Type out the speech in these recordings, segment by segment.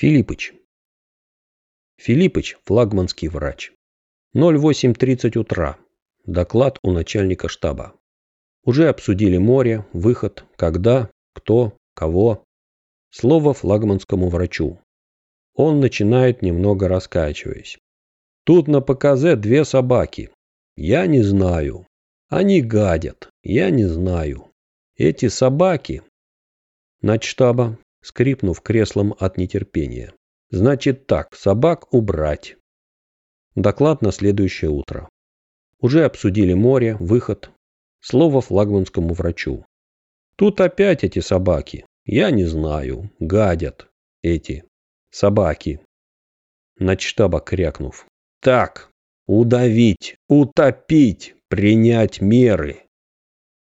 Филиппыч. Филиппыч – флагманский врач. 08.30 утра. Доклад у начальника штаба. Уже обсудили море, выход, когда, кто, кого. Слово флагманскому врачу. Он начинает немного раскачиваясь. Тут на ПКЗ две собаки. Я не знаю. Они гадят. Я не знаю. Эти собаки... Начштаба, скрипнув креслом от нетерпения. Значит так, собак убрать. Доклад на следующее утро. Уже обсудили море, выход. Слово флагманскому врачу. Тут опять эти собаки. Я не знаю. Гадят. Эти. Собаки. Начштаба крякнув. Так. Удавить. Утопить. Принять меры.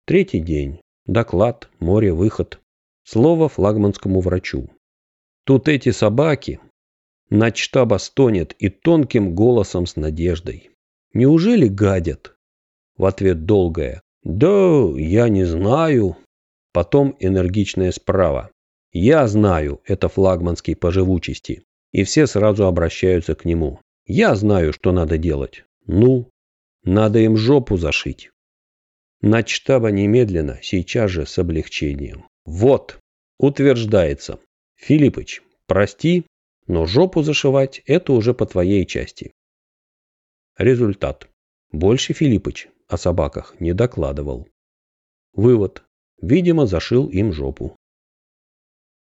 Третий день. Доклад. Море. Выход. Слово флагманскому врачу. Тут эти собаки. Начштаба стонет и тонким голосом с надеждой. Неужели гадят? В ответ долгое. Да, я не знаю. Потом энергичное справа. Я знаю, это флагманский по живучести. И все сразу обращаются к нему. Я знаю, что надо делать. Ну, надо им жопу зашить. Начштаба немедленно, сейчас же с облегчением. Вот, утверждается. Филиппыч, прости, но жопу зашивать – это уже по твоей части. Результат. Больше Филиппыч о собаках не докладывал. Вывод. Видимо, зашил им жопу.